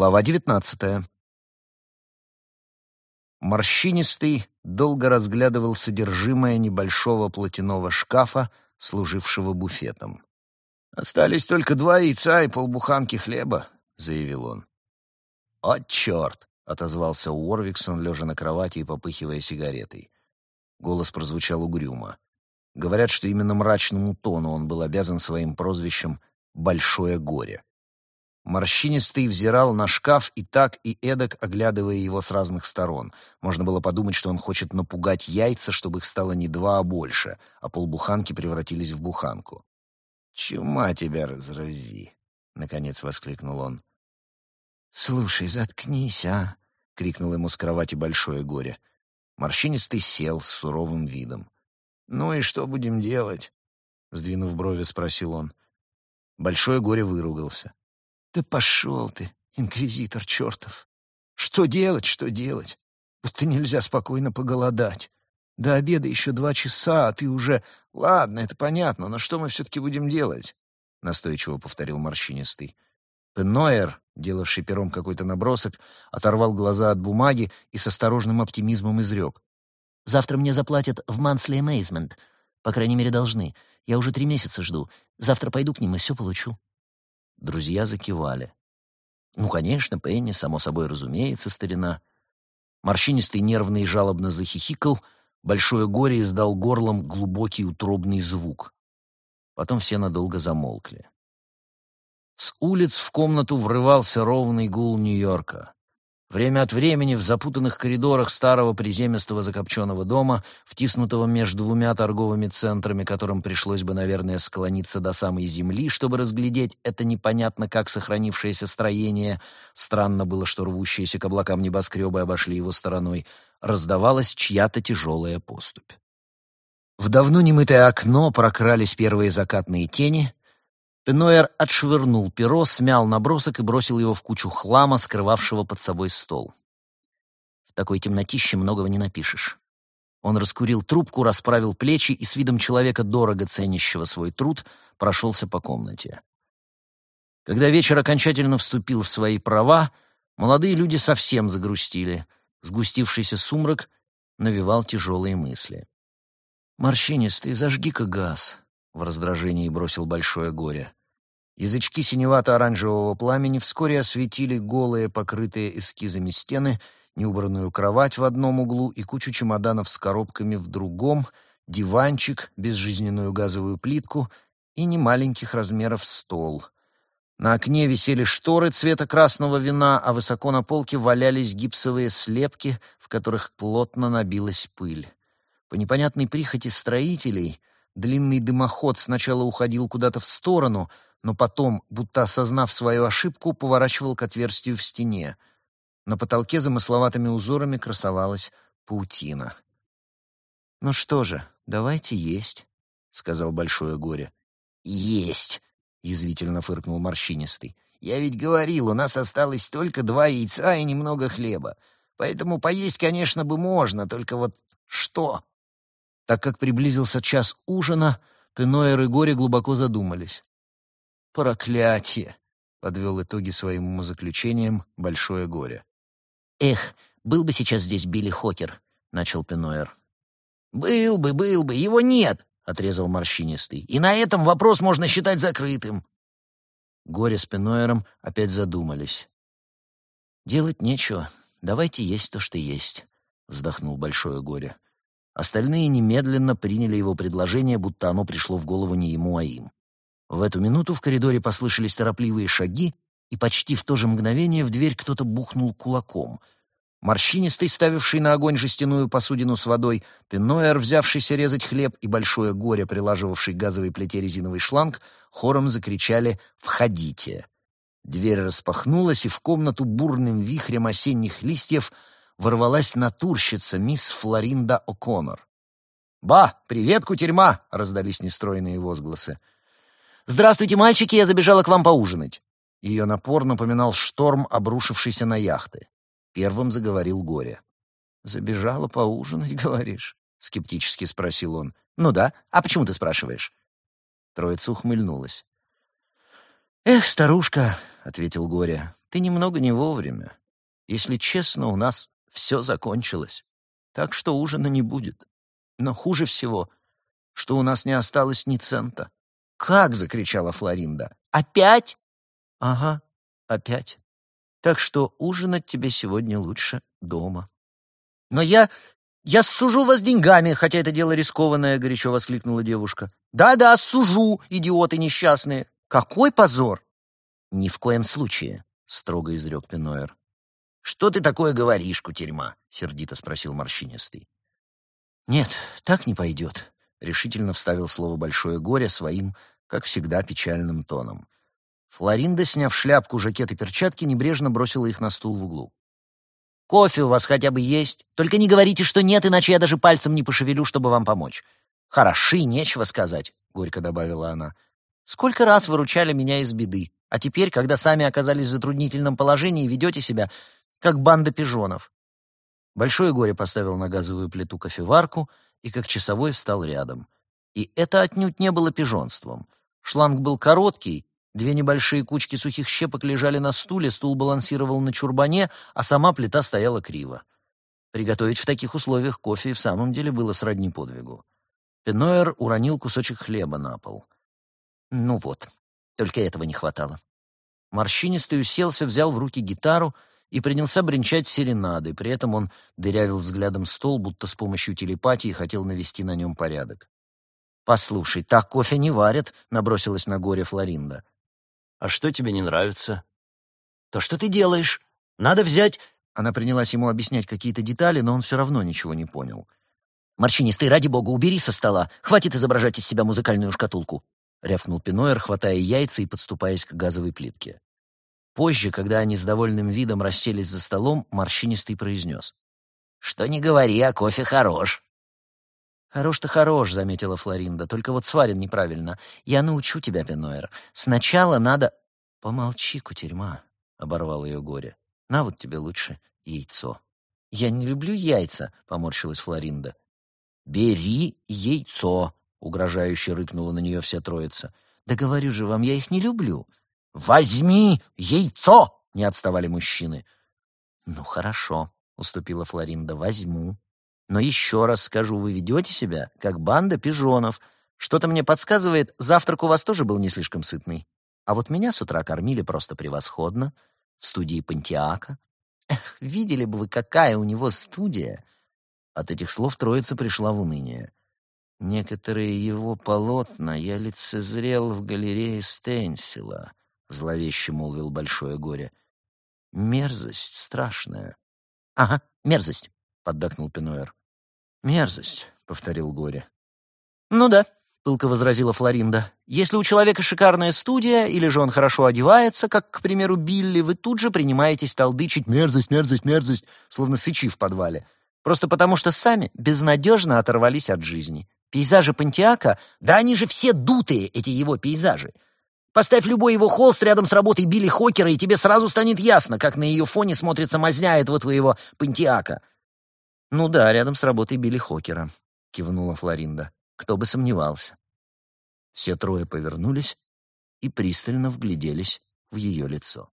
Глава девятнадцатая. Морщинистый долго разглядывал содержимое небольшого платяного шкафа, служившего буфетом. «Остались только два яйца и полбуханки хлеба», — заявил он. «О, черт!» — отозвался Уорвиксон, лежа на кровати и попыхивая сигаретой. Голос прозвучал угрюмо. Говорят, что именно мрачному тону он был обязан своим прозвищем «Большое горе». Морщинистый взирал на шкаф и так, и эдак, оглядывая его с разных сторон. Можно было подумать, что он хочет напугать яйца, чтобы их стало не два, а больше, а полбуханки превратились в буханку. «Чума тебя разрази!» — наконец воскликнул он. «Слушай, заткнись, а!» — крикнул ему с кровати большое горе. Морщинистый сел с суровым видом. «Ну и что будем делать?» — сдвинув брови, спросил он. Большое горе выругался. «Да пошел ты, инквизитор чертов! Что делать, что делать? Будто нельзя спокойно поголодать. До обеда еще два часа, а ты уже... Ладно, это понятно, но что мы все-таки будем делать?» — настойчиво повторил морщинистый. Пенноер, делавший пером какой-то набросок, оторвал глаза от бумаги и с осторожным оптимизмом изрек. «Завтра мне заплатят в Мансли Amazement. По крайней мере, должны. Я уже три месяца жду. Завтра пойду к ним и все получу». Друзья закивали. «Ну, конечно, Пенни, само собой разумеется, старина». Морщинистый нервно и жалобно захихикал, большое горе издал горлом глубокий утробный звук. Потом все надолго замолкли. С улиц в комнату врывался ровный гул Нью-Йорка. Время от времени в запутанных коридорах старого приземистого закопченного дома, втиснутого между двумя торговыми центрами, которым пришлось бы, наверное, склониться до самой земли, чтобы разглядеть это непонятно как сохранившееся строение, странно было, что рвущиеся к облакам небоскребы обошли его стороной, раздавалась чья-то тяжелая поступь. В давно немытое окно прокрались первые закатные тени, Пенуэр отшвырнул перо, смял набросок и бросил его в кучу хлама, скрывавшего под собой стол. В такой темнотище многого не напишешь. Он раскурил трубку, расправил плечи и с видом человека, дорого ценящего свой труд, прошелся по комнате. Когда вечер окончательно вступил в свои права, молодые люди совсем загрустили. Сгустившийся сумрак навевал тяжелые мысли. «Морщинистый, зажги-ка газ», — в раздражении бросил большое горе. Язычки синевато-оранжевого пламени вскоре осветили голые, покрытые эскизами стены, неубранную кровать в одном углу и кучу чемоданов с коробками в другом, диванчик, безжизненную газовую плитку и немаленьких размеров стол. На окне висели шторы цвета красного вина, а высоко на полке валялись гипсовые слепки, в которых плотно набилась пыль. По непонятной прихоти строителей — Длинный дымоход сначала уходил куда-то в сторону, но потом, будто осознав свою ошибку, поворачивал к отверстию в стене. На потолке замысловатыми узорами красовалась паутина. «Ну что же, давайте есть», — сказал Большое Горе. «Есть!» — язвительно фыркнул Морщинистый. «Я ведь говорил, у нас осталось только два яйца и немного хлеба. Поэтому поесть, конечно, бы можно, только вот что?» Так как приблизился час ужина, Пеноэр и Горе глубоко задумались. «Проклятие!» — подвел итоги своим умозаключением Большое Горе. «Эх, был бы сейчас здесь Билли Хокер», — начал Пеноэр. «Был бы, был бы, его нет», — отрезал Морщинистый. «И на этом вопрос можно считать закрытым». Горе с Пеноэром опять задумались. «Делать нечего. Давайте есть то, что есть», — вздохнул Большое Горе. Остальные немедленно приняли его предложение, будто оно пришло в голову не ему, а им. В эту минуту в коридоре послышались торопливые шаги, и почти в то же мгновение в дверь кто-то бухнул кулаком. Морщинистый, ставивший на огонь жестяную посудину с водой, Пенойер, взявшийся резать хлеб, и большое горе, прилаживавший газовой плите резиновый шланг, хором закричали «Входите!». Дверь распахнулась, и в комнату бурным вихрем осенних листьев — ворвалась натурщица мисс Флоринда О'Коннор. «Ба! Привет, кутерьма!» — раздались нестройные возгласы. «Здравствуйте, мальчики, я забежала к вам поужинать». Ее напор напоминал шторм, обрушившийся на яхты. Первым заговорил Горе. «Забежала поужинать, говоришь?» — скептически спросил он. «Ну да. А почему ты спрашиваешь?» Троица ухмыльнулась. «Эх, старушка, — ответил Горя. «Ты немного не вовремя. Если честно, у нас все закончилось, так что ужина не будет. Но хуже всего, что у нас не осталось ни цента». «Как?» — закричала Флоринда. «Опять?» «Ага, опять. Так что ужинать тебе сегодня лучше дома». «Но я... я сужу вас деньгами, хотя это дело рискованное», — горячо воскликнула девушка. «Да-да, сужу, идиоты несчастные. Какой позор!» «Ни в коем случае», — строго изрек Пеноер. «Что ты такое говоришь, кутерьма?» — сердито спросил морщинистый. «Нет, так не пойдет», — решительно вставил слово «большое горе» своим, как всегда, печальным тоном. Флоринда, сняв шляпку, жакет и перчатки, небрежно бросила их на стул в углу. «Кофе у вас хотя бы есть? Только не говорите, что нет, иначе я даже пальцем не пошевелю, чтобы вам помочь». «Хороши, нечего сказать», — горько добавила она. «Сколько раз выручали меня из беды, а теперь, когда сами оказались в затруднительном положении, ведете себя, как банда пижонов». Большое горе поставил на газовую плиту кофеварку и, как часовой, встал рядом. И это отнюдь не было пижонством. Шланг был короткий, Две небольшие кучки сухих щепок лежали на стуле, стул балансировал на чурбане, а сама плита стояла криво. Приготовить в таких условиях кофе и в самом деле было сродни подвигу. Пеноер уронил кусочек хлеба на пол. Ну вот, только этого не хватало. Морщинистый уселся, взял в руки гитару и принялся бренчать серенады, при этом он дырявил взглядом стол, будто с помощью телепатии хотел навести на нем порядок. «Послушай, так кофе не варят», — набросилась на горе Флоринда. «А что тебе не нравится?» «То, что ты делаешь. Надо взять...» Она принялась ему объяснять какие-то детали, но он все равно ничего не понял. «Морщинистый, ради бога, убери со стола. Хватит изображать из себя музыкальную шкатулку», — рявкнул Пиноер, хватая яйца и подступаясь к газовой плитке. Позже, когда они с довольным видом расселись за столом, Морщинистый произнес. «Что не говори, а кофе хорош». «Хорош-то хорош», — заметила Флоринда, — «только вот сварен неправильно. Я научу тебя, Пеноэр. Сначала надо...» «Помолчи, кутерьма», — оборвал ее горе. «На вот тебе лучше яйцо». «Я не люблю яйца», — поморщилась Флоринда. «Бери яйцо», — угрожающе рыкнула на нее вся троица. «Да говорю же вам, я их не люблю». «Возьми яйцо!» — не отставали мужчины. «Ну, хорошо», — уступила Флоринда, — «возьму». Но еще раз скажу, вы ведете себя, как банда пижонов. Что-то мне подсказывает, завтрак у вас тоже был не слишком сытный. А вот меня с утра кормили просто превосходно. В студии Пантиака. Эх, видели бы вы, какая у него студия!» От этих слов троица пришла в уныние. «Некоторые его полотна я лицезрел в галерее Стенсила», — зловеще молвил Большое Горе. «Мерзость страшная». «Ага, мерзость», — поддакнул Пенуэр. «Мерзость», — повторил Горе. «Ну да», — пылко возразила Флоринда. «Если у человека шикарная студия, или же он хорошо одевается, как, к примеру, Билли, вы тут же принимаетесь толдычить «мерзость, мерзость, мерзость», словно сычи в подвале. Просто потому что сами безнадежно оторвались от жизни. Пейзажи Пантиака, да они же все дутые, эти его пейзажи. Поставь любой его холст рядом с работой Билли Хокера, и тебе сразу станет ясно, как на ее фоне смотрится мазня этого твоего Пантиака. «Ну да, рядом с работой Билли Хокера», — кивнула Флоринда. «Кто бы сомневался». Все трое повернулись и пристально вгляделись в ее лицо.